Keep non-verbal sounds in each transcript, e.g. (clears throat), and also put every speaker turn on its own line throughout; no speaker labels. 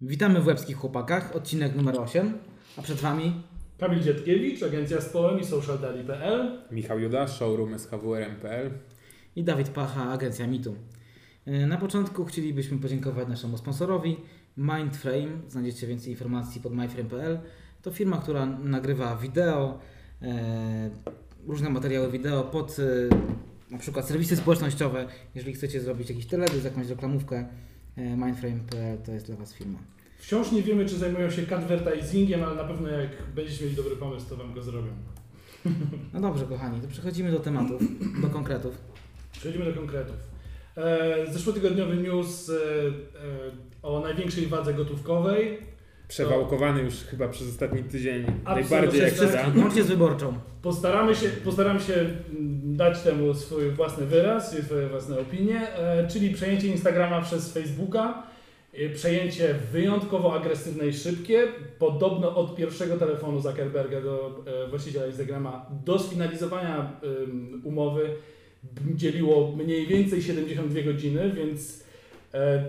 Witamy w Łebskich Chłopakach, odcinek numer 8, a przed Wami
Kamil Dziadkiewicz, agencja Społem i socialdali.pl
Michał Juda, showroom SHWRM.pl
i Dawid Pacha, agencja Mitu. E, Na początku chcielibyśmy podziękować naszemu sponsorowi Mindframe. Znajdziecie więcej informacji pod mindframe.pl. To firma, która nagrywa wideo, e, różne materiały wideo pod e, na przykład serwisy społecznościowe. Jeżeli chcecie zrobić jakiś teledysk, jakąś reklamówkę, mindframe.pl to jest dla Was firma.
Wciąż nie wiemy, czy zajmują się advertisingiem, ale na pewno jak będziecie mieli dobry pomysł, to Wam go zrobią. (laughs)
No dobrze, kochani, to przechodzimy do tematów, (clears throat) do konkretów.
Przechodzimy do konkretów. E, zeszłotygodniowy news e, e, o największej wadze gotówkowej.
Przewałkowany już chyba przez ostatni tydzień
Absolutnie
najbardziej jak się da.
Łącznie z wyborczą.
Postaramy się, postaramy się mm, dać temu swój własny wyraz i swoje własne opinie, e, czyli przejęcie Instagrama przez Facebooka. e, Przejęcie wyjątkowo agresywne i szybkie. Podobno od pierwszego telefonu Zuckerberga do e, właściciela Instagrama do sfinalizowania umowy dzieliło mniej więcej 72 godziny, więc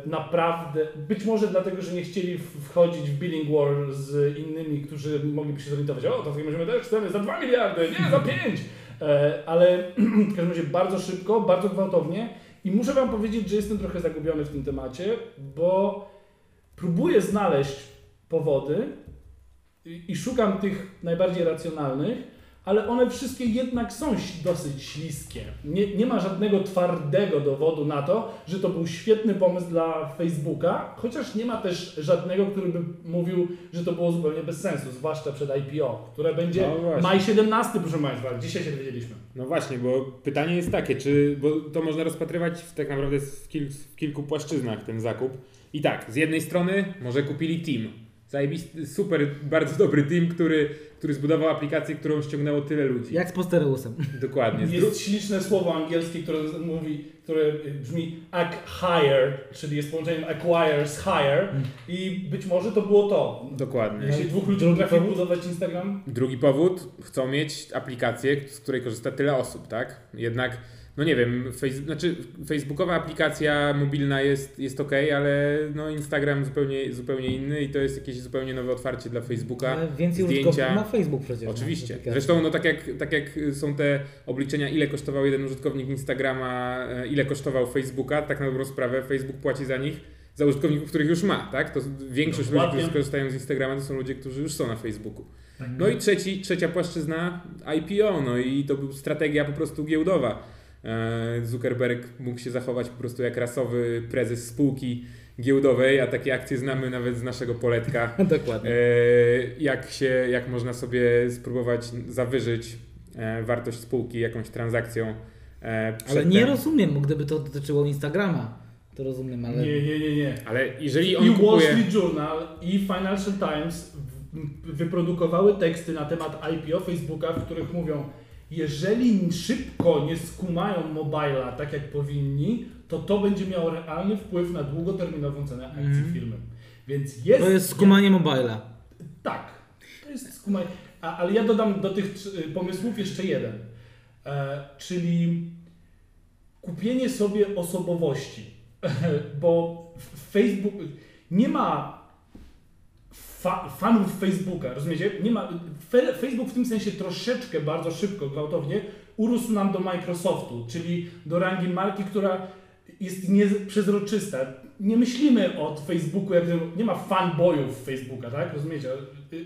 naprawdę, być może dlatego, że nie chcieli wchodzić w billing war z innymi, którzy mogliby się zorientować, o to w takim razie my też chcemy za 2 miliardy, nie za 5, e, ale (clears throat) w każdym razie bardzo szybko, bardzo gwałtownie i muszę Wam powiedzieć, że jestem trochę zagubiony w tym temacie, bo próbuję znaleźć powody i szukam tych najbardziej racjonalnych, ale one wszystkie jednak są dosyć śliskie. Nie, nie ma żadnego twardego dowodu na to, że to był świetny pomysł dla Facebooka, chociaż nie ma też żadnego, który by mówił, że to było zupełnie bez sensu, zwłaszcza przed IPO, które będzie
No
maj 17, proszę Państwa, dzisiaj się dowiedzieliśmy.
No właśnie, bo pytanie jest takie, czy, bo to można rozpatrywać w, tak naprawdę w, w kilku płaszczyznach ten zakup. I tak, z jednej strony może kupili team. Zajebisty, super, bardzo dobry team, który, który zbudował aplikację, którą ściągnęło tyle ludzi.
Jak z postereusem.
Dokładnie. Z dru-
Jest śliczne słowo angielskie, które mówi, które brzmi acquire, czyli jest połączeniem acquire z hire i być może to było to.
Dokładnie.
Jeśli dwóch ludzi
Drugi
potrafi budować Instagram,
Drugi powód, chcą mieć aplikację, z której korzysta tyle osób, tak? Jednak, no nie wiem, face, znaczy facebookowa aplikacja mobilna jest, jest ok, ale no Instagram zupełnie, zupełnie inny i to jest jakieś zupełnie nowe otwarcie dla Facebooka.
Ale więcej
zdjęcia.
użytkowników ma Facebook przecież.
Oczywiście.
no,
Zresztą, no tak jak, tak jak są te obliczenia, ile kosztował jeden użytkownik Instagrama, e, ile kosztował Facebooka, tak na dobrą sprawę Facebook płaci za nich, za użytkowników, których już ma, tak? To większość ludzi, którzy korzystają z Instagrama, to są ludzie, którzy już są na Facebooku.
Tak.
No i trzeci, trzecia płaszczyzna IPO, no i to była strategia po prostu giełdowa. E, Zuckerberg mógł się zachować po prostu jak rasowy prezes spółki giełdowej, a takie akcje znamy nawet z naszego poletka. (laughs)
Dokładnie.
E, jak, się, jak można sobie spróbować zawyżyć e, wartość spółki jakąś transakcją.
Ale nie rozumiem, bo gdyby to dotyczyło Instagrama, to rozumiem, ale...
nie, nie, nie, nie.
Ale jeżeli
I
on
Wall
kupuje...
Street Journal i Financial Times wyprodukowały teksty na temat IPO Facebooka, w których mówią, jeżeli szybko nie skumają mobila tak jak powinni, to to będzie miało realny wpływ na długoterminową cenę akcji
Mhm.
firmy. Więc jest...
To jest skumanie mobila.
Tak, to jest skumanie. A, ale ja dodam do tych trzy- pomysłów jeszcze jeden. E, czyli kupienie sobie osobowości. (laughs) Bo w- Facebook nie ma fa, fanów Facebooka, rozumiecie? Nie ma, Facebook w tym sensie troszeczkę, bardzo szybko, gwałtownie urósł nam do Microsoftu, czyli do rangi marki, która jest nieprzezroczysta. Nie myślimy o Facebooku, jak nie ma fanboyów Facebooka, tak? Rozumiecie? Y, y,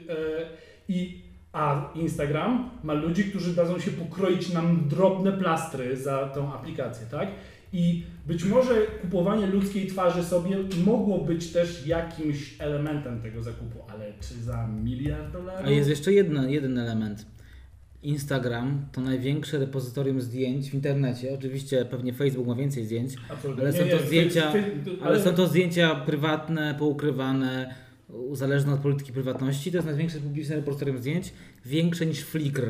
I, a Instagram ma ludzi, którzy dadzą się pokroić nam drobne plastry za tą aplikację, tak? I być może kupowanie ludzkiej twarzy sobie mogło być też jakimś elementem tego zakupu, ale czy za miliard dolarów?
A jest jeszcze jedna, jeden element. Instagram to największe repozytorium zdjęć w internecie. Oczywiście pewnie Facebook ma więcej zdjęć,
Absolutnie.
ale są to zdjęcia- ale są to zdjęcia prywatne, poukrywane, uzależne od polityki prywatności. To jest największe publiczne repozytorium zdjęć, większe niż Flickr,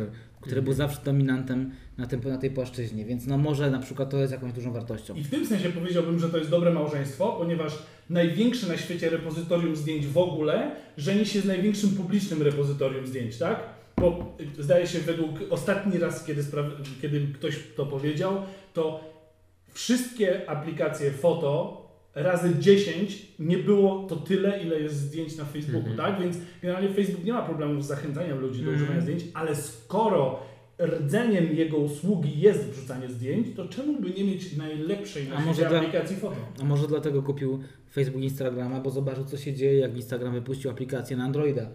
który
Mhm.
był zawsze dominantem na, tym, na tej płaszczyźnie, więc no może na przykład to jest jakąś dużą wartością.
I w tym sensie powiedziałbym, że to jest dobre małżeństwo, ponieważ największe na świecie repozytorium zdjęć w ogóle żeni się z największym publicznym repozytorium zdjęć, tak? Bo zdaje się według ostatni raz, kiedy, kiedy ktoś to powiedział, to wszystkie aplikacje foto razy 10 nie było to tyle, ile jest zdjęć na Facebooku,
Mhm.
tak? Więc generalnie Facebook nie ma problemu z zachęcaniem ludzi do
Mhm.
używania zdjęć, ale skoro rdzeniem jego usługi jest wrzucanie zdjęć, to czemu by nie mieć najlepszej na
może dla-
aplikacji foto?
A może dlatego kupił Facebook Instagrama, bo zobaczył co się dzieje, jak Instagram wypuścił aplikację na Androida.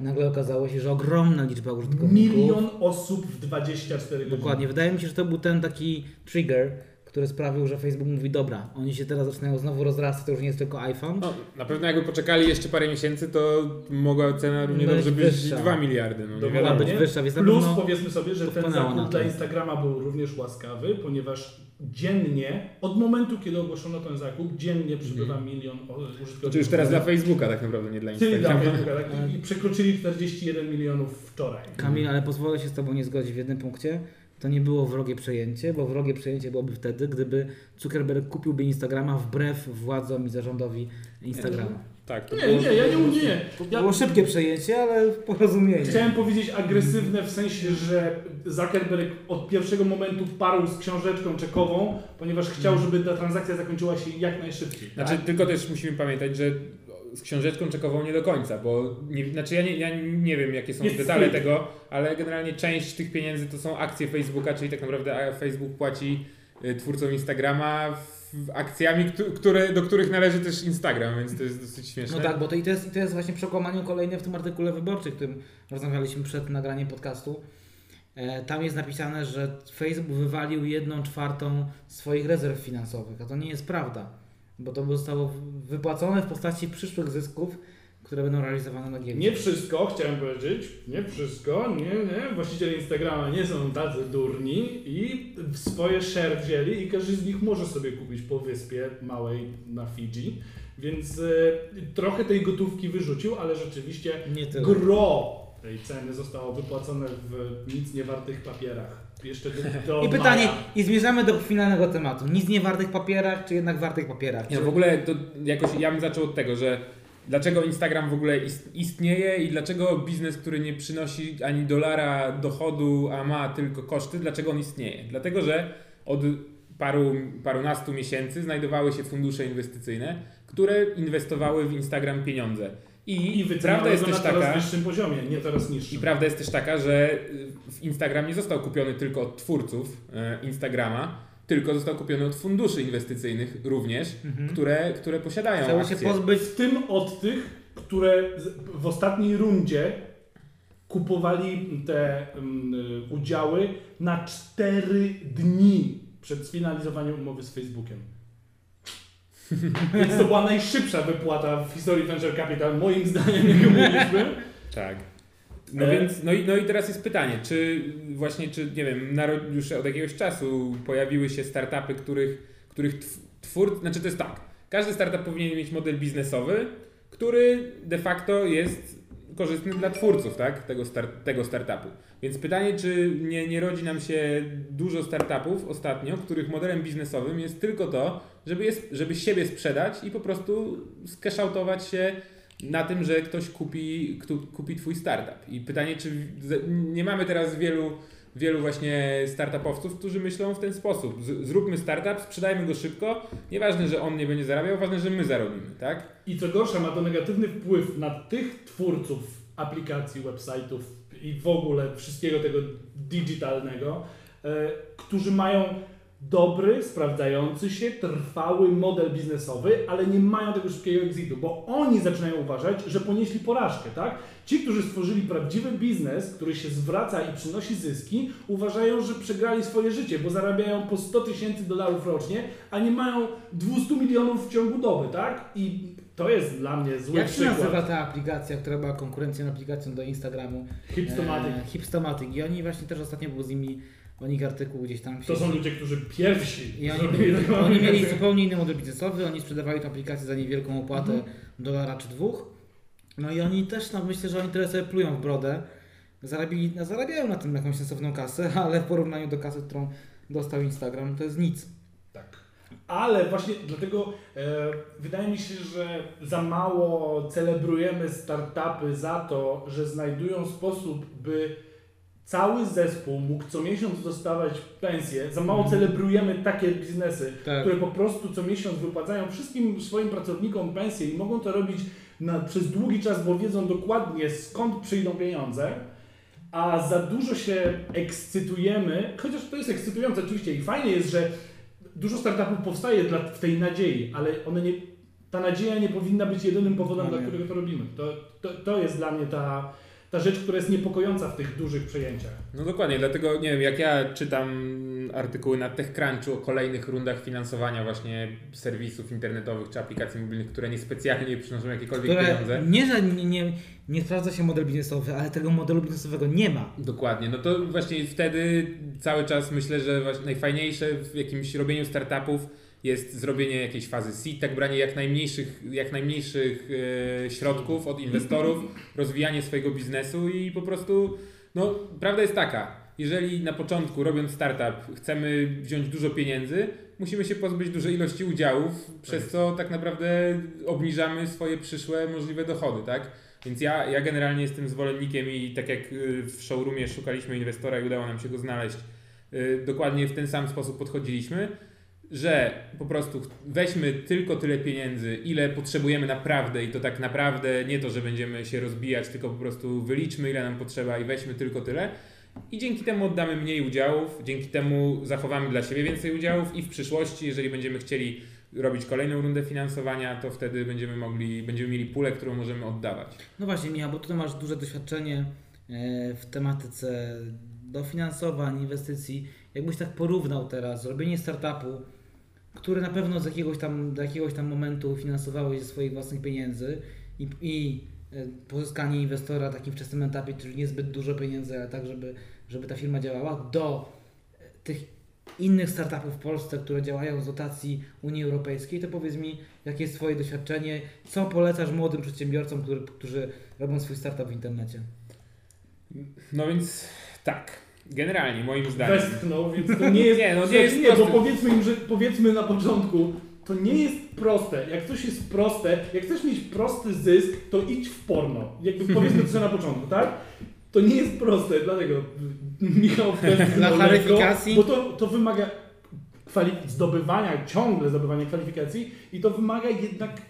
Nagle okazało się, że ogromna liczba użytkowników.
Milion osób w 24 godziny.
Dokładnie. Wydaje mi się, że to był ten taki trigger, który sprawił, że Facebook mówi, dobra, oni się teraz zaczynają znowu rozrastać, to już nie jest tylko iPhone.
No, na pewno jakby poczekali jeszcze parę miesięcy, to mogła cena równie
Być
dobrze być
wyższa.
2 miliardy. No, nie
Dokładnie.
Mogła być wyższa, więc
Plus
pewno
powiedzmy sobie, że ten zakup dla Instagrama był również łaskawy, ponieważ dziennie, od momentu, kiedy ogłoszono ten zakup, dziennie przybywa milion o- użytkowników.
Znaczy już teraz dla Facebooka tak naprawdę, nie dla
Czyli dla
Instagrama.
Facebooka, tak? I (laughs) przekroczyli 41 milionów wczoraj.
Kamil, ale pozwolę się z Tobą nie zgodzić w jednym punkcie. To nie było wrogie przejęcie, bo wrogie przejęcie byłoby wtedy, gdyby Zuckerberg kupiłby Instagrama wbrew władzom i zarządowi Instagrama.
Tak, to
Nie,
było,
nie, ja nie mówię.
To
Ja
było szybkie przejęcie, ale porozumienie.
chciałem powiedzieć agresywne w sensie, że Zuckerberg od pierwszego momentu parł z książeczką czekową, ponieważ chciał, żeby ta transakcja zakończyła się jak najszybciej.
Znaczy,
tak?
tylko też musimy pamiętać, że z książeczką czekową nie do końca, bo nie, znaczy ja nie, ja nie wiem jakie są detale tego, ale generalnie część tych pieniędzy to są akcje Facebooka, czyli tak naprawdę Facebook płaci y, twórcom Instagrama akcjami, któ- które, do których należy też Instagram, więc to jest dosyć śmieszne.
No tak, bo to i to jest, i to jest właśnie przekłamanie kolejne w tym artykule wyborczym, którym rozmawialiśmy przed nagraniem podcastu. E, tam jest napisane, że Facebook wywalił jedną czwartą swoich rezerw finansowych, a to nie jest prawda, bo to zostało wypłacone w postaci przyszłych zysków, które będą realizowane na giełdzie.
Nie wszystko, chciałem powiedzieć, nie wszystko, nie, nie, właściciele Instagrama nie są tacy durni i swoje share wzięli i każdy z nich może sobie kupić po wyspie małej na Fidżi, więc e, trochę tej gotówki wyrzucił, ale rzeczywiście gro tej ceny zostało wypłacone w nic niewartych papierach. Jeszcze do, (laughs) do
I pytanie,
maja.
i zmierzamy do finalnego tematu. Nic nie wartych papierach, czy jednak wartych papierach? Czy-
no w ogóle to jakoś ja bym zaczął od tego, że dlaczego Instagram w ogóle ist- istnieje i dlaczego biznes, który nie przynosi ani dolara dochodu, a ma tylko koszty, dlaczego on istnieje? Dlatego, że od paru, parunastu miesięcy znajdowały się fundusze inwestycyjne, które inwestowały w Instagram pieniądze. I,
I
prawda jest też
coraz
taka,
wyższym poziomie, nie coraz niższym.
i prawda jest też taka, że w Instagram nie został kupiony tylko od twórców e, Instagrama, tylko został kupiony od funduszy inwestycyjnych również,
Mhm.
które, które posiadają
się
akcje.
pozbyć
W tym od tych, które w ostatniej rundzie kupowali te y, udziały na 4 dni przed sfinalizowaniem umowy z Facebookiem. (laughs) Więc to była najszybsza wypłata w historii Venture Capital, moim zdaniem, jak mówiliśmy. (laughs)
Tak. No
E-
więc, no i, no i teraz jest pytanie, czy właśnie, czy nie wiem, już od jakiegoś czasu pojawiły się startupy, których, których tw- twór, znaczy to jest tak, każdy startup powinien mieć model biznesowy, który de facto jest korzystny dla twórców, tak, tego, star- tego startupu. Więc pytanie, czy nie, nie rodzi nam się dużo startupów ostatnio, których modelem biznesowym jest tylko to, żeby, je, żeby siebie sprzedać i po prostu skeszautować się na tym, że ktoś kupi, kto kupi twój startup. I pytanie, czy nie mamy teraz wielu, wielu właśnie startupowców, którzy myślą w ten sposób. Z, zróbmy startup, sprzedajmy go szybko. Nieważne, że on nie będzie zarabiał, ważne, że my zarobimy, tak?
I co gorsza, ma to negatywny wpływ na tych twórców aplikacji, website'ów i w ogóle wszystkiego tego digitalnego, e, którzy mają dobry, sprawdzający się, trwały model biznesowy, ale nie mają tego szybkiego exitu, bo oni zaczynają uważać, że ponieśli porażkę, tak? Ci, którzy stworzyli prawdziwy biznes, który się zwraca i przynosi zyski, uważają, że przegrali swoje życie, bo zarabiają po 100 tysięcy dolarów rocznie, a nie mają 200 milionów w ciągu doby, tak? I to jest dla mnie zły
Jak się
przykład.
nazywa ta aplikacja, która była konkurencją aplikacją do Instagramu?
Hipstomatic.
E, Hipstomatic. I oni właśnie też ostatnio był z nimi o nich artykuł gdzieś tam.
To są ludzie, którzy pierwsi
I oni, oni mieli zupełnie inny model biznesowy, oni sprzedawali tę aplikację za niewielką opłatę
Mhm.
dolara czy dwóch. No i oni też, no myślę, że oni tyle sobie plują w brodę. Zarabili, no zarabiają na tym jakąś sensowną kasę, (laughs) ale w porównaniu do kasy, którą dostał Instagram, to jest nic.
Tak. Ale właśnie dlatego e, wydaje mi się, że za mało celebrujemy startupy za to, że znajdują sposób, by cały zespół mógł co miesiąc dostawać pensję. Za mało
Mhm.
celebrujemy takie biznesy,
Tak.
które po prostu co miesiąc wypłacają wszystkim swoim pracownikom pensję i mogą to robić na, przez długi czas, bo wiedzą dokładnie skąd przyjdą pieniądze, a za dużo się ekscytujemy, chociaż to jest ekscytujące oczywiście i fajnie jest, że dużo startupów powstaje dla, w tej nadziei, ale one nie, ta nadzieja nie powinna być jedynym powodem,
No
dla którego to robimy. To, to, to jest dla mnie ta, ta rzecz, która jest niepokojąca w tych dużych przejęciach.
No dokładnie, dlatego nie wiem, jak ja czytam artykuły na TechCrunchu o kolejnych rundach finansowania właśnie serwisów internetowych czy aplikacji mobilnych, które niespecjalnie przynoszą jakiekolwiek
Które
pieniądze.
nie, że nie, nie, nie sprawdza się model biznesowy, ale tego modelu biznesowego nie ma.
Dokładnie, no to właśnie wtedy cały czas myślę, że najfajniejsze w jakimś robieniu startupów jest zrobienie jakiejś fazy seed, tak branie jak najmniejszych, jak najmniejszych e, środków od inwestorów, rozwijanie swojego biznesu i po prostu, no prawda jest taka, jeżeli na początku robiąc startup chcemy wziąć dużo pieniędzy, musimy się pozbyć dużej ilości udziałów, przez co tak naprawdę obniżamy swoje przyszłe możliwe dochody, tak? Więc ja, ja generalnie jestem zwolennikiem i tak jak y, w showroomie szukaliśmy inwestora i udało nam się go znaleźć, y, dokładnie w ten sam sposób podchodziliśmy, że po prostu weźmy tylko tyle pieniędzy, ile potrzebujemy naprawdę i to tak naprawdę nie to, że będziemy się rozbijać, tylko po prostu wyliczmy ile nam potrzeba i weźmy tylko tyle. I dzięki temu oddamy mniej udziałów, dzięki temu zachowamy dla siebie więcej udziałów i w przyszłości, jeżeli będziemy chcieli robić kolejną rundę finansowania, to wtedy będziemy mogli, będziemy mieli pulę, którą możemy oddawać.
No właśnie, Michał, bo tutaj masz duże doświadczenie e, w tematyce dofinansowań, inwestycji. Jakbyś tak porównał teraz zrobienie startupu, który na pewno z jakiegoś tam, do jakiegoś tam momentu finansowałeś ze swoich własnych pieniędzy i, i e, pozyskanie inwestora na takim wczesnym etapie, czyli niezbyt dużo pieniędzy, ale tak, żeby, żeby ta firma działała, do e, tych innych startupów w Polsce, które działają z dotacji Unii Europejskiej, to powiedz mi, jakie jest Twoje doświadczenie, co polecasz młodym przedsiębiorcom, który, którzy robią swój startup w internecie?
No więc tak, generalnie moim zdaniem.
Westchnął, więc to nie jest. (laughs)
Nie, no nie jest
nie, bo powiedzmy im, że powiedzmy na początku, to nie jest proste. Jak coś jest proste, jak chcesz mieć prosty zysk, to idź w porno. Jakby (laughs) powiedzmy to na początku, tak? To nie jest proste, dlatego Michał (laughs)
Dla klaryfikacji.
Bo to, to wymaga zdobywania, ciągle zdobywania kwalifikacji i to wymaga jednak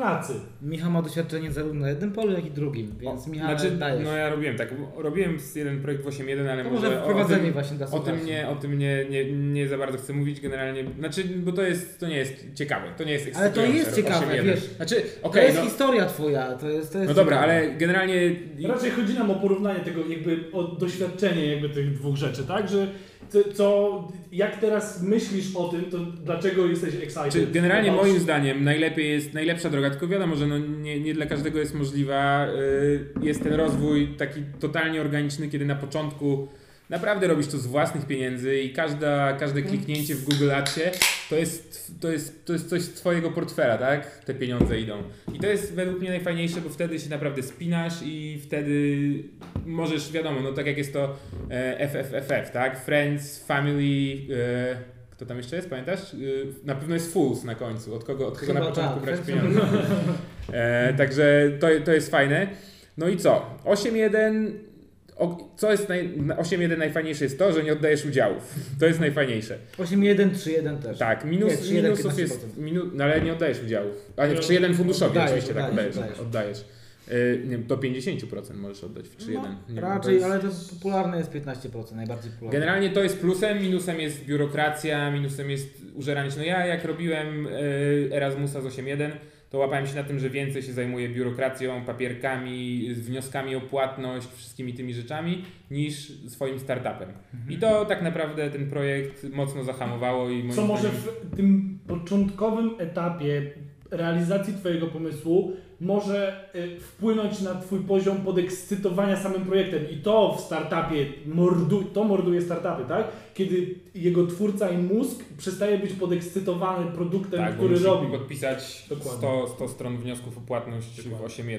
pracy.
Michał ma doświadczenie zarówno na jednym polu, jak i drugim, więc
O,
Michał,
znaczy,
dajesz.
no ja robiłem tak, robiłem z jeden projekt w 8.1, ale
to
może,
wprowadzenie
o tym,
właśnie dla
o tym, nie, o tym nie, nie, nie za bardzo chcę mówić generalnie, znaczy, bo to jest, to nie jest ciekawe, to nie jest
Ale to jest ciekawe,
8.1.
wiesz.
Znaczy,
To
okej,
jest
no,
historia Twoja, to jest, to jest
no dobra,
ciekawe.
ale generalnie
Raczej chodzi nam o porównanie tego, jakby o doświadczenie jakby tych dwóch rzeczy, tak? Że co- jak teraz myślisz o tym, to dlaczego jesteś excited?
Czy generalnie moim zdaniem najlepiej jest, najlepsza droga, tylko wiadomo, że no nie, nie dla każdego jest możliwa, y, jest ten rozwój taki totalnie organiczny, kiedy na początku naprawdę robisz to z własnych pieniędzy i każda, każde kliknięcie w Google Adsie to jest, to, jest, to jest coś z twojego portfela, tak? Te pieniądze idą. I to jest według mnie najfajniejsze, bo wtedy się naprawdę spinasz i wtedy możesz, wiadomo, no tak jak jest to e, FFFF, tak? Friends, Family, e, kto tam jeszcze jest, pamiętasz? Y, Na pewno jest Fools na końcu, od kogo, od kogo na początku
tak.
brać pieniądze. E, także to, to jest fajne. No i co? 8.1, o- co jest naj, na 8.1 najfajniejsze jest to, że nie oddajesz udziałów. To jest najfajniejsze.
8-1, 3-1 też.
Tak, minus,
Nie, 3,1,
minusów
15%.
jest, minu, no ale nie oddajesz udziałów. A nie, w
No,
3.1 funduszowi
oddajesz,
oczywiście tak
oddajesz,
oddajesz.
oddajesz.
oddajesz. Y, nie, do 50% możesz oddać w 3.1.
No, raczej,
to jest-
ale to popularne jest 15%, najbardziej popularne.
Generalnie to jest plusem, minusem jest biurokracja, minusem jest użeranie się. No ja jak robiłem y, Erasmusa z 8.1, to łapałem się na tym, że więcej się zajmuję biurokracją, papierkami, wnioskami o płatność, wszystkimi tymi rzeczami, niż swoim startupem. I to tak naprawdę ten projekt mocno zahamowało i
Co może w tym początkowym etapie realizacji Twojego pomysłu może y, wpłynąć na Twój poziom podekscytowania samym projektem i to w startupie mordu, to morduje startupy, tak? Kiedy jego twórca i mózg przestaje być podekscytowany produktem,
tak,
który robi.
podpisać
Dokładnie.
100, 100 stron wniosków o płatność
Dokładnie.
w 8.1.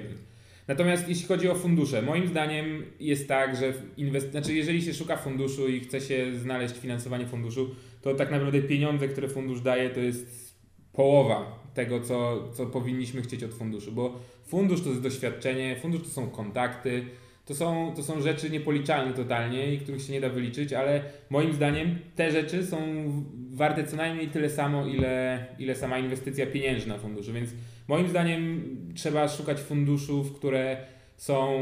Natomiast jeśli chodzi o fundusze, moim zdaniem jest tak, że inwest... znaczy jeżeli się szuka funduszu i chce się znaleźć finansowanie funduszu, to tak naprawdę pieniądze, które fundusz daje, to jest połowa tego, co, co powinniśmy chcieć od funduszu, bo fundusz to jest doświadczenie, fundusz to są kontakty, to są, to są rzeczy niepoliczalne totalnie i których się nie da wyliczyć, ale moim zdaniem te rzeczy są warte co najmniej tyle samo, ile, ile sama inwestycja pieniężna funduszu, więc moim zdaniem trzeba szukać funduszów, które są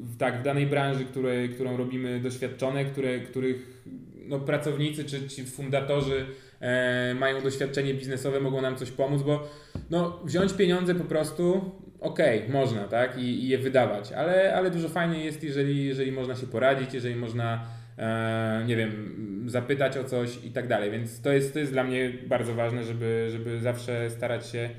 w, tak, w danej branży, które, którą robimy doświadczone, które, których no, pracownicy czy ci fundatorzy e, mają doświadczenie biznesowe, mogą nam coś pomóc, bo no, wziąć pieniądze po prostu, okej, okay, można, tak, I, i, je wydawać, ale, ale dużo fajniej jest, jeżeli, jeżeli można się poradzić, jeżeli można, e, nie wiem, zapytać o coś i tak dalej, więc to jest, to jest dla mnie bardzo ważne, żeby, żeby zawsze starać się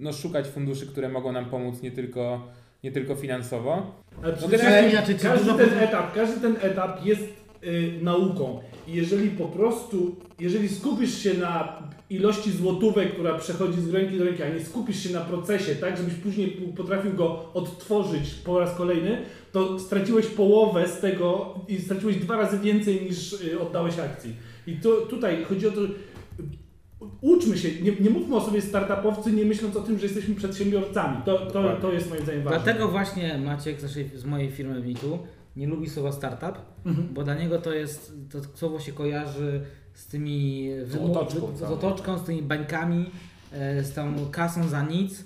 no, szukać funduszy, które mogą nam pomóc nie tylko, nie tylko finansowo.
Ale
No
przecież
generalnie
każdy,
inaczej,
każdy ten etap, każdy ten etap jest y, nauką. I jeżeli po prostu, jeżeli skupisz się na ilości złotówek, która przechodzi z ręki do ręki, a nie skupisz się na procesie, tak, żebyś później potrafił go odtworzyć po raz kolejny, to straciłeś połowę z tego i straciłeś dwa razy więcej niż y, oddałeś akcji. I to, tutaj chodzi o to, uczmy się, nie, nie mówmy o sobie startupowcy, nie myśląc o tym, że jesteśmy przedsiębiorcami. To, to, to jest moim zdaniem ważne.
Dlatego właśnie Maciek z, naszej, z mojej firmy Mitu nie lubi słowa startup,
Mhm.
bo dla niego to jest, to słowo się kojarzy z tymi
Z otoczką
z, otoczką, z tymi bańkami, e, z tą kasą za nic.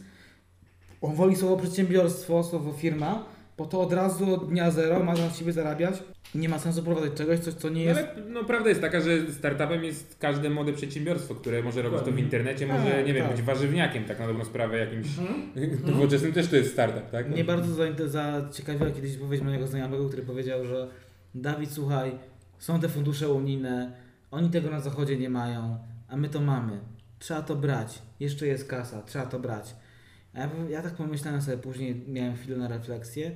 On woli słowo przedsiębiorstwo, słowo firma, bo to od razu od dnia zero ma na siebie zarabiać. Nie ma sensu prowadzać czegoś, coś co nie
No,
jest.
ale no, prawda jest taka, że startupem jest każde młode przedsiębiorstwo, które może robić to w internecie,
Tak,
może, nie wiem,
tak.
być warzywniakiem, tak na dobrą sprawę, jakimś (laughs)
Mhm.
nowoczesnym też to jest startup, tak?
Mnie bardzo zainte- zaciekawiła kiedyś wypowiedź mojego znajomego, który powiedział, że Dawid, słuchaj, są te fundusze unijne, oni tego na zachodzie nie mają, a my to mamy. Trzeba to brać. Jeszcze jest kasa, trzeba to brać. A ja, ja tak pomyślałem sobie później, miałem chwilę na refleksję.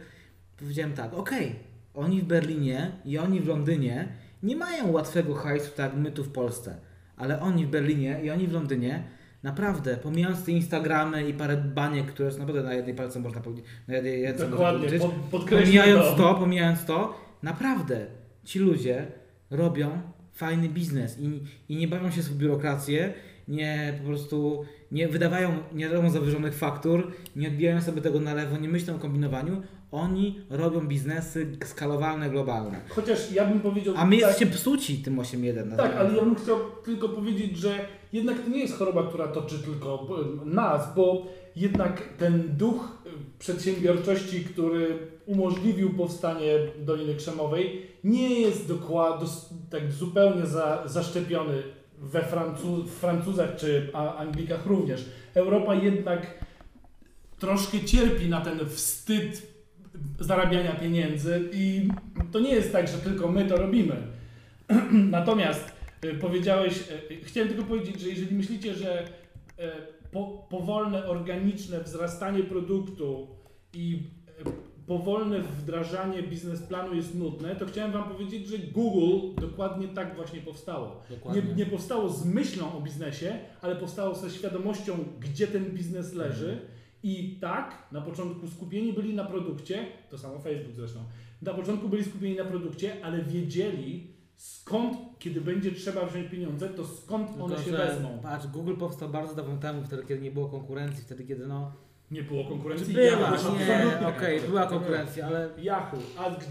Powiedziałem tak, okej, oni w Berlinie i oni w Londynie nie mają łatwego hajsu tak jak my tu w Polsce, ale oni w Berlinie i oni w Londynie Naprawdę, pomijając te Instagramy i parę baniek, które są naprawdę na jednej palce można powiedzieć, na jednej można
Dokładnie,
policzyć,
pod,
pomijając
to.
to, pomijając to, naprawdę ci ludzie robią fajny biznes i, i nie bawią się w biurokrację, nie po prostu nie wydawają, nie robią zawyżonych faktur, nie odbijają sobie tego na lewo, nie myślą o kombinowaniu. Oni robią biznesy skalowalne, globalne.
Chociaż ja bym powiedział...
A my
tak,
jesteśmy psuci tym 8.1.
Tak, ale ja bym chciał tylko powiedzieć, że jednak to nie jest choroba, która toczy tylko e, nas, bo jednak ten duch e, przedsiębiorczości, który umożliwił powstanie Doliny Krzemowej, nie jest dokładnie, tak zupełnie za, zaszczepiony we Francu, Francuzach czy Anglikach również. Europa jednak troszkę cierpi na ten wstyd zarabiania pieniędzy i to nie jest tak, że tylko my to robimy. (clears throat) Natomiast y, powiedziałeś, y, chciałem tylko powiedzieć, że jeżeli myślicie, że y, po, powolne, organiczne wzrastanie produktu i y, powolne wdrażanie biznesplanu jest nudne, to chciałem Wam powiedzieć, że Google dokładnie tak właśnie powstało. Nie, nie powstało z myślą o biznesie, ale powstało ze świadomością, gdzie ten biznes leży. I tak, na początku skupieni byli na produkcie, to samo Facebook zresztą, na początku byli skupieni na produkcie, ale wiedzieli skąd, kiedy będzie trzeba wziąć pieniądze, to skąd one
Tylko,
się
że,
wezmą.
Patrz, Google powstał bardzo dawno temu, wtedy kiedy nie było konkurencji, wtedy kiedy no...
Nie było konkurencji.
Była,
Yahoo,
nie,
absolutnie.
okej, była konkurencja, ale
Yahoo,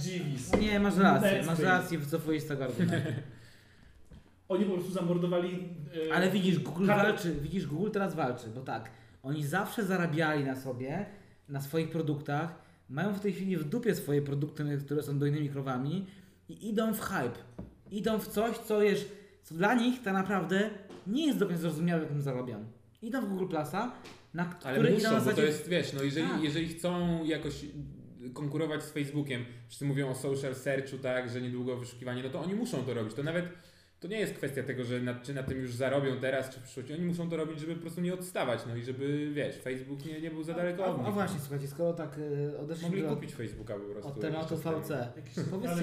Jeeves.
nie, masz rację, masz rację, wycofuję z tego argumentu. (laughs)
Oni po prostu zamordowali... e,
Ale widzisz, Google
Kartę-
walczy, widzisz, Google teraz walczy, bo tak, oni zawsze zarabiali na sobie, na swoich produktach, mają w tej chwili w dupie swoje produkty, które są dojnymi krowami i idą w hype. Idą w coś, co jest, co dla nich tak naprawdę nie jest do końca zrozumiałe, jak tym zarabiam. Idą w Google Plusa, na
Ale muszą,
na
bo to
zasadzie...
jest, wiesz, no jeżeli,
Tak.
jeżeli chcą jakoś konkurować z Facebookiem, wszyscy mówią o social searchu, tak, że niedługo wyszukiwanie, no to oni muszą to robić. To nawet to nie jest kwestia tego, że na, czy na tym już zarobią teraz, czy w przyszłości. Oni muszą to robić, żeby po prostu nie odstawać, no i żeby, wiesz, Facebook nie, nie był za daleko
A,
od
a
nich.
właśnie, słuchajcie, skoro tak y, odeszliśmy
Mogli
do,
kupić Facebooka po prostu.
od tematu. VC.
Ale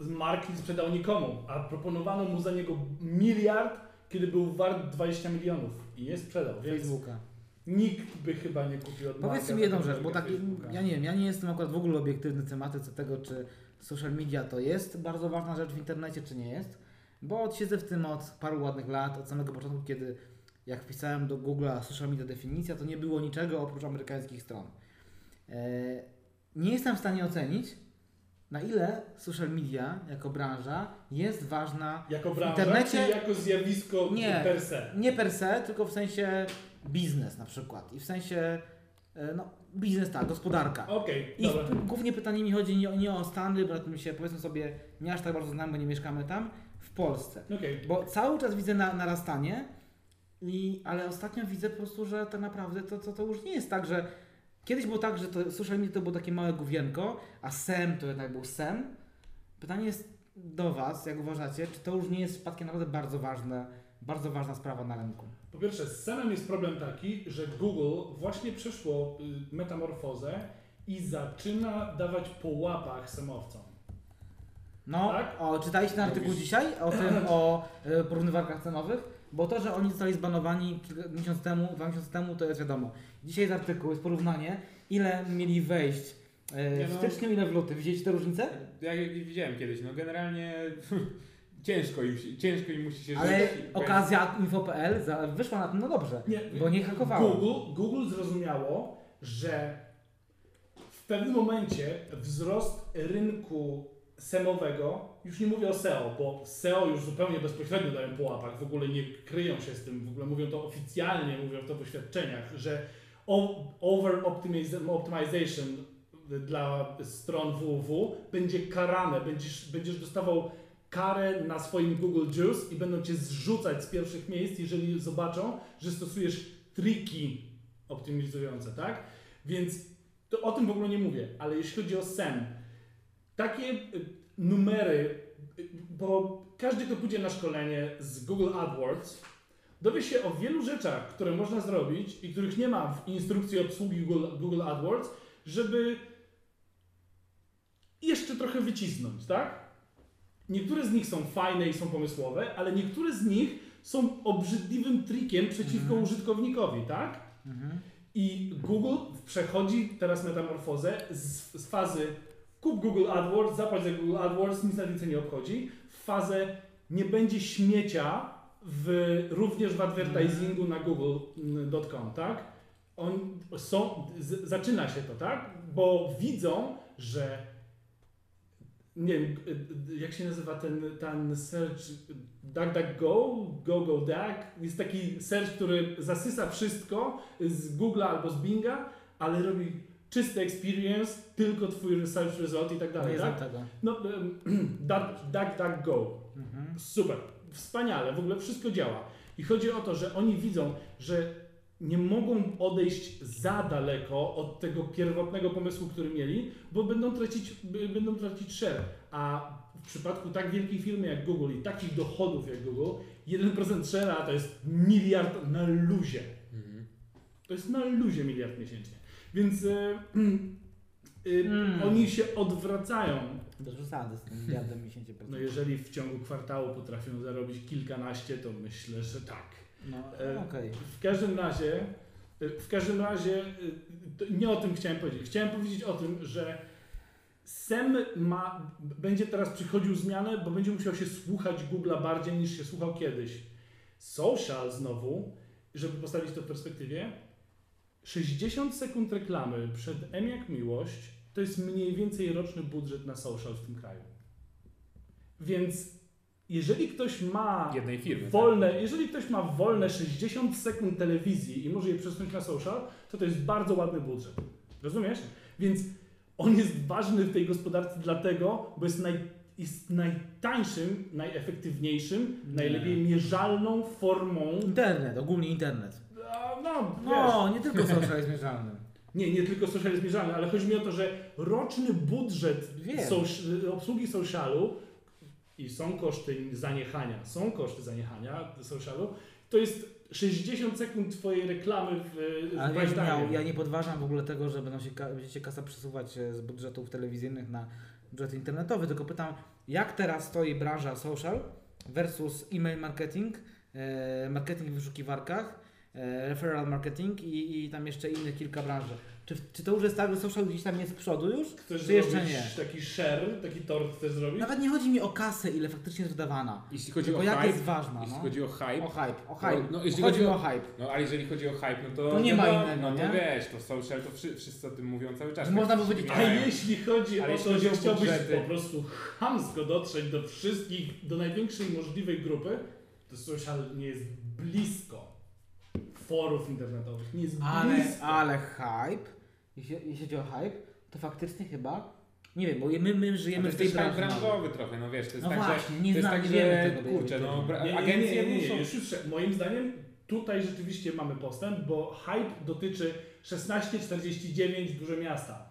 marki nie sprzedał nikomu, a proponowano mu za niego miliard, kiedy był wart 20 milionów i nie sprzedał, więc
Facebooka.
Nikt by chyba nie kupił od
Powiedz mi jedną rzecz, bo tak, ja nie wiem, ja nie jestem akurat w ogóle obiektywny tematyce tego, czy social media to jest bardzo ważna rzecz w internecie, czy nie jest, bo siedzę w tym od paru ładnych lat, od samego początku, kiedy jak wpisałem do Google'a social media definicja, to nie było niczego oprócz amerykańskich stron. E, nie jestem w stanie ocenić, na ile social media jako branża jest ważna
Jako
w
branża,
internecie?
jako zjawisko
Nie.
per se?
nie per se, tylko w sensie biznes na przykład i w sensie e, no, biznes tak, gospodarka.
Okej,
I
dobra.
w- głównie pytanie mi chodzi nie, o- nie o Stany, bo na tym się powiedzmy sobie nie aż tak bardzo znamy, bo nie mieszkamy tam, w Polsce.
Okej.
Bo cały czas widzę na, narastanie, i, ale ostatnio widzę po prostu, że tak naprawdę to, to, to już nie jest tak, że kiedyś było tak, że to social media to było takie małe główienko, a SEM to jednak był SEM. Pytanie jest do Was, jak uważacie, czy to już nie jest przypadkiem naprawdę bardzo ważne, bardzo ważna sprawa na rynku?
Po pierwsze, z Semem jest problem taki, że Google właśnie przeszło y, metamorfozę i zaczyna dawać po łapach semowcom.
No,
Tak?
o, czytaliście ten artykuł dzisiaj o tym, (clears throat) o e, porównywarkach cenowych? Bo to, że oni zostali zbanowani kilka miesiąc temu, dwa miesiące temu, to jest wiadomo. Dzisiaj jest artykuł, jest porównanie, ile mieli wejść e, w
no.
styczniu, ile w lutym. Widzieliście te różnice?
Ja je widziałem kiedyś, no generalnie (laughs) ciężko im, się- ciężko im musi się
Ale
żyć.
okazja info.pl wyszła na tym, no dobrze, bo nie hakowało.
Google, Google zrozumiało, że w pewnym momencie wzrost rynku semowego, już nie mówię o SEO, bo SEO już zupełnie bezpośrednio dają po łapach, w ogóle nie kryją się z tym, w ogóle mówią to oficjalnie, mówią to w oświadczeniach, że over optimiz- optimization dla stron www będzie karane, będziesz, będziesz dostawał karę na swoim Google Juice i będą cię zrzucać z pierwszych miejsc, jeżeli zobaczą, że stosujesz triki optymizujące, tak? Więc to o tym w ogóle nie mówię, ale jeśli chodzi o SEM, takie y, numery, y, bo każdy, kto pójdzie na szkolenie z Google AdWords, dowie się o wielu rzeczach, które można zrobić i których nie ma w instrukcji obsługi Google, Google AdWords, żeby jeszcze trochę wycisnąć, tak? Niektóre z nich są fajne i są pomysłowe, ale niektóre z nich są obrzydliwym trikiem przeciwko użytkownikowi, tak?
Mhm.
I Google przechodzi teraz metamorfozę z, z fazy kup Google AdWords, zapłać za Google AdWords, nic na więcej nie obchodzi, w fazę nie będzie śmiecia w, również w advertisingu na google.com, tak? On, są, z, zaczyna się to, tak? Bo widzą, że nie wiem, jak się nazywa ten, ten search DuckDuckGo, GoGoDuck, jest taki search, który zasysa wszystko z Google'a albo z Binga, ale robi czysty experience, tylko twój search result i tak
Nie
dalej,
znam
tak?
tego.
No, (clears throat) DuckDuckGo.
Mhm.
Super, wspaniale, w ogóle wszystko działa. I chodzi o to, że oni widzą, że nie mogą odejść za daleko od tego pierwotnego pomysłu, który mieli, bo będą tracić, będą tracić share. A w przypadku tak wielkiej firmy jak Google i takich dochodów jak Google, 1% share'a to jest miliard na luzie.
Mhm.
To jest na luzie miliard miesięcznie. Więc e, e,
Mm.
oni się odwracają
Do przesady z tym miliardem miesięcznie
no jeżeli w ciągu kwartału potrafią zarobić kilkanaście, to myślę, że tak.
No,
E,
okej.
W każdym razie, e, w każdym razie, e, nie o tym chciałem powiedzieć. Chciałem powiedzieć o tym, że SEM ma, będzie teraz przychodził zmianę, bo będzie musiał się słuchać Google'a bardziej niż się słuchał kiedyś. Social znowu, żeby postawić to w perspektywie, 60 sekund reklamy przed M jak miłość to jest mniej więcej roczny budżet na social w tym kraju. Więc jeżeli ktoś ma
Jednej firmy. tak?
wolne, jeżeli ktoś ma wolne 60 sekund telewizji i może je przesunąć na social, to to jest bardzo ładny budżet. Rozumiesz? Więc on jest ważny w tej gospodarce dlatego, bo jest, naj, jest najtańszym, najefektywniejszym,
Nie.
najlepiej mierzalną formą.
Internet, ogólnie internet.
A, No,
No, nie tylko social jest mierzalny. (laughs)
nie, nie tylko social jest mierzalny, ale chodzi mi o to, że roczny budżet soc- obsługi socialu i są koszty zaniechania, są koszty zaniechania socialu, to jest 60 sekund twojej reklamy w, w
Ale ja, miał, ja nie podważam w ogóle tego, że będą się, będziecie kasa przesuwać e, z budżetów telewizyjnych na budżet internetowy, tylko pytam, jak teraz stoi branża social versus e-mail marketing, e, marketing w wyszukiwarkach referral marketing i, i tam jeszcze innych kilka branży. Czy, czy to już jest tak, że social gdzieś tam jest z przodu już?
Chcesz
czy jeszcze nie?
taki share, taki tort chcesz zrobić?
Nawet nie chodzi mi o kasę, ile faktycznie jest wydawana.
Jeśli chodzi
Tylko
o
jak
hype,
jest ważna,
jeśli
no.
chodzi o hype,
O hype, o hype.
No, jeśli
chodzi
chodzi
mi
o-
o hype.
no ale jeżeli chodzi o hype, no to...
To nie ma
wiadomo,
innego,
No to
nie?
wiesz, to social, to wszy, wszyscy o tym mówią cały czas.
Można by
Wszyscy
powiedzieć,
A jeśli chodzi
Ale
o to, że chciałbyś
budżety-
po prostu chamsko dotrzeć do wszystkich, do największej możliwej grupy, to social nie jest blisko forów internetowych. Nie jest
Ale,
blisko.
ale hype, jeśli, jeśli chodzi o hype, to faktycznie chyba, nie wiem, bo my, my
to
żyjemy
jest
w tej
też hype
branży.
branżowy trochę, no wiesz, to jest
No
tak,
właśnie,
że,
nie
to jest
znam,
tak,
nie wiemy
że
tego,
kurczę, no
Nie, nie,
agencje
nie, nie, nie,
muszą...
Już, moim zdaniem tutaj rzeczywiście mamy postęp, bo hype dotyczy 16-49 duże miasta.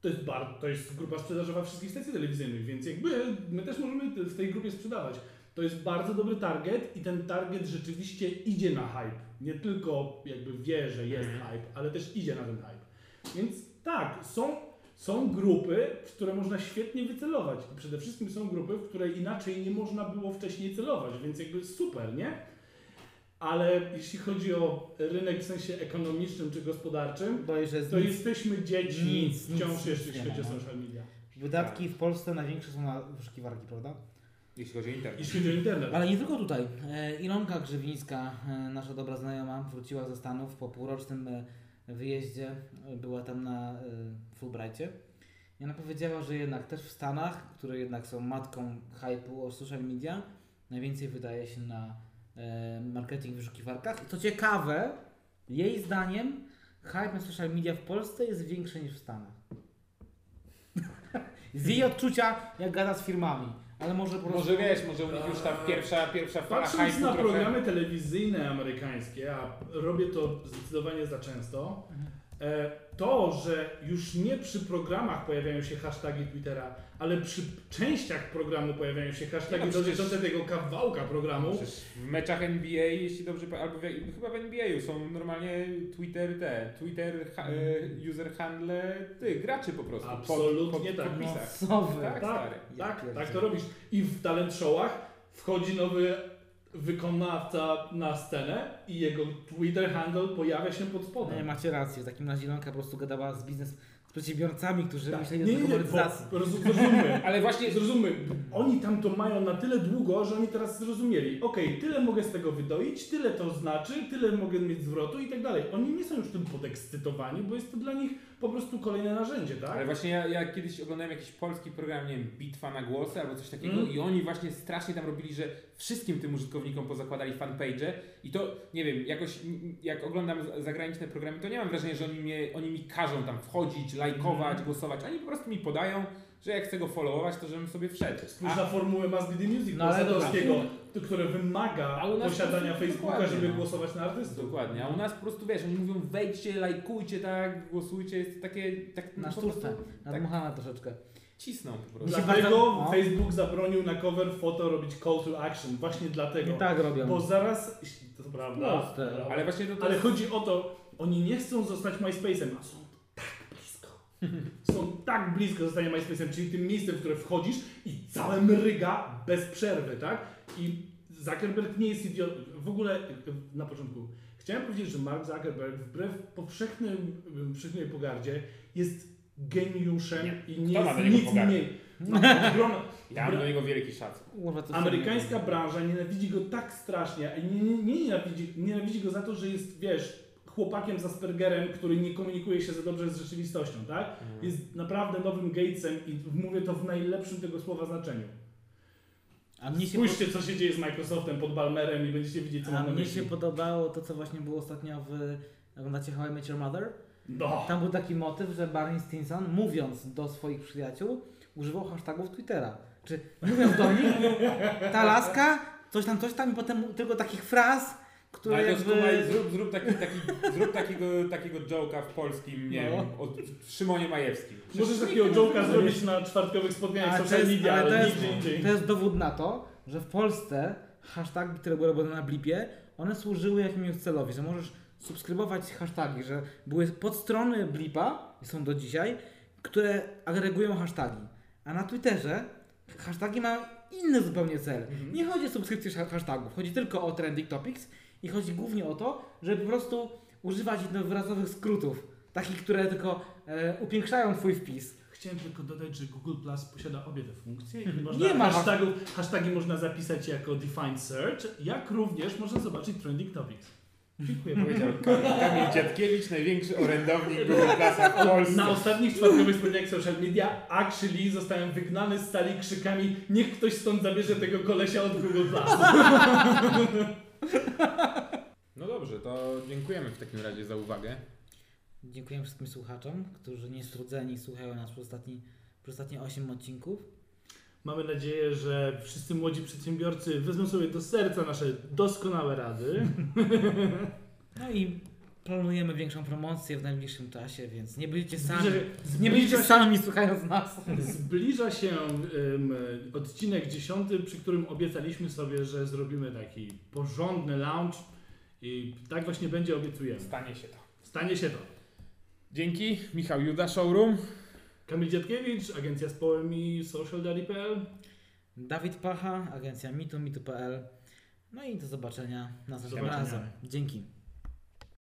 To jest, bar, to jest grupa sprzedażowa wszystkich stacji telewizyjnych, więc jakby my też możemy w tej grupie sprzedawać. To jest bardzo dobry target i ten target rzeczywiście idzie na hype. Nie tylko jakby wie, że jest
Mhm.
hype, ale też idzie na ten hype. Więc tak, są, są grupy, w które można świetnie wycelować. I przede wszystkim są grupy, w które inaczej nie można było wcześniej celować, więc jakby super, nie? Ale jeśli chodzi o rynek w sensie ekonomicznym czy gospodarczym, to
nic,
jesteśmy dzieci
nic,
wciąż
nic,
jeszcze świecie
ma, no.
social media.
wydatki w Polsce największe są na wyszukiwarki, prawda?
Jeśli chodzi o internet.
Jeśli chodzi o internet.
Ale nie tylko tutaj. E, Ilonka Grzywińska, e, nasza dobra znajoma, wróciła ze Stanów po półrocznym e, wyjeździe. Była tam na Fulbrightie. I ona powiedziała, że jednak też w Stanach, które jednak są matką hype'u o social media, najwięcej wydaje się na marketing w wyszukiwarkach. I co ciekawe, jej zdaniem hype na social media w Polsce jest większy niż w Stanach. (laughs) Z jej odczucia, jak gada z firmami. Ale może po prostu...
Może wiesz, może u nich już ta pierwsza, pierwsza fala
Patrząc
hype'u
na
trochę...
programy telewizyjne amerykańskie, a robię to zdecydowanie za często, e, to, że już nie przy programach pojawiają się hashtagi Twittera, ale przy częściach programu pojawiają się hashtagi
Nie, no
dotyczące tego kawałka programu,
Przecież w meczach NBA, jeśli dobrze albo w, chyba w NBA są normalnie Twitter te, Twitter ha, e, user handle ty, graczy po prostu.
Absolutnie
pod,
tak.
pod
No
podpisach.
wy?
Tak,
Tak, tak, tak to robisz. I w talent showach wchodzi nowy wykonawca na scenę i jego Twitter handle pojawia się pod
Nie,
spodem.
macie rację. W takim razie Ilonka po prostu gadała z biznes, z przedsiębiorcami, którzy
Tak.
myśleli
Nie,
o
nie, nie, roz- zrozummy. (laughs)
Ale właśnie
Zrozummy, oni tam to mają na tyle długo, że oni teraz zrozumieli. Okej, tyle mogę z tego wydoić, tyle to znaczy, tyle mogę mieć zwrotu i tak dalej. Oni nie są już tym podekscytowani, bo jest to dla nich po prostu kolejne narzędzie, tak?
Ale właśnie ja, ja kiedyś oglądałem jakiś polski program, nie wiem, Bitwa na głosy albo coś takiego
Mm.
i oni właśnie strasznie tam robili, że wszystkim tym użytkownikom pozakładali fanpage i to, nie wiem, jakoś jak oglądam zagraniczne programy, to nie mam wrażenia, że oni, mnie, oni mi każą tam wchodzić, lajkować,
Mm.
głosować. Oni po prostu mi podają, że jak chcę go followować, to żebym sobie wszedł.
Spójrz na formułę Must Be The Music
No
to- które wymaga posiadania
prostu
Facebooka,
dokładnie,
żeby
no.
głosować na artystów.
Dokładnie, a u nas po prostu wiesz, oni mówią wejdźcie, lajkujcie, tak, głosujcie, jest takie, tak
Na
prostu
sztuczce, nadmuchana troszeczkę.
cisną po prostu.
Dlatego
bardzo- no.
Facebook zabronił na cover foto robić call to action. Właśnie dlatego.
I tak robią.
Bo zaraz, to prawda.
Ale właśnie to, to
Ale chodzi o to, oni nie chcą zostać MySpace'em, a są tak. (laughs) Są tak blisko zostania MySpace'em, czyli tym miejscem, w które wchodzisz i całe mryga bez przerwy, tak? I Zuckerberg nie jest idiotą. W ogóle na początku chciałem powiedzieć, że Mark Zuckerberg wbrew powszechnym, powszechnej pogardzie jest geniuszem
Nie.
i nie
Kto ma
jest nic
pogardę?
mniej. (laughs) No, ogromna-
Ja mam do niego wielki szacunek.
Amerykańska branża nienawidzi go tak strasznie, a nie, nie, nie nienawidzi, nienawidzi go za to, że jest, wiesz, chłopakiem z Aspergerem, który nie komunikuje się za dobrze z rzeczywistością, tak? Jest naprawdę nowym Gatesem i mówię to w najlepszym tego słowa znaczeniu.
A mnie się,
Spójrzcie, co się dzieje z Microsoftem pod Balmerem i będziecie widzieć, co
a
mam na
mnie
myśli.
się podobało to, co właśnie było ostatnio w... Oglądacie How I Met Your Mother?
No.
Tam był taki motyw, że Barney Stinson, mówiąc do swoich przyjaciół, używał hashtagów Twittera. Czy mówiąc do nich, (laughs) ta laska, coś tam, coś tam i potem tylko takich fraz,
to
jakby...
skumaj, zrób, zrób, taki, taki, zrób takiego, takiego joke'a w polskim, nie
No.
wiem, o Szymonie Majewskim.
Możesz
Przecież
takiego
nikt nie
joke'a
zrobi.
zrobić na czwartkowych spotkaniach
Ale
w
to
social
jest,
media,
ale to jest,
indziej.
to jest dowód na to, że w Polsce hashtagi, które były robione na blipie, one służyły jakiemuś celowi, że możesz subskrybować hasztagi, że były podstrony blipa, i są do dzisiaj, które agregują hasztagi. A na Twitterze hasztagi mają inny zupełnie cel. Nie chodzi o subskrypcję ha- hashtagów, chodzi tylko o trending topics I chodzi głównie o to, żeby po prostu używać jednowyrazowych skrótów, takich, które tylko e, upiększają Twój wpis.
Chciałem tylko dodać, że Google Plus posiada obie te funkcje i można
Nie ma.
hashtagów, hashtagi można zapisać jako defined search, jak również można zobaczyć trending topics. Dziękuję.
Powiedział Kamil, Kamil Dziadkiewicz, największy orędownik Google Plusa w Polsce.
Na ostatnich czwartkowych spotkaniach social media actually zostałem wygnany z sali krzykami niech ktoś stąd zabierze tego kolesia od Google Plus. (laughs)
No dobrze, to dziękujemy w takim razie za uwagę.
Dziękuję wszystkim słuchaczom, którzy niestrudzeni słuchają nas przez, ostatni, przez ostatnie 8 odcinków.
Mamy nadzieję, że wszyscy młodzi przedsiębiorcy wezmą sobie do serca nasze doskonałe rady. (laughs)
No i planujemy większą promocję w najbliższym czasie, więc nie będziecie sami.
Zbliża,
Nie będziecie
się,
sami słuchając nas. (laughs)
zbliża się em, odcinek dziesiąty, przy którym obiecaliśmy sobie, że zrobimy taki porządny launch i tak właśnie będzie, obiecujemy.
Stanie się to.
Stanie się to.
Dzięki, Michał Juda, Showroom.
Kamil Dziadkiewicz, agencja Społem i socialdaddy.pl
Dawid Pacha, agencja mitu, mitu.pl. No i do zobaczenia następnym
zobaczenia.
razem. Dzięki.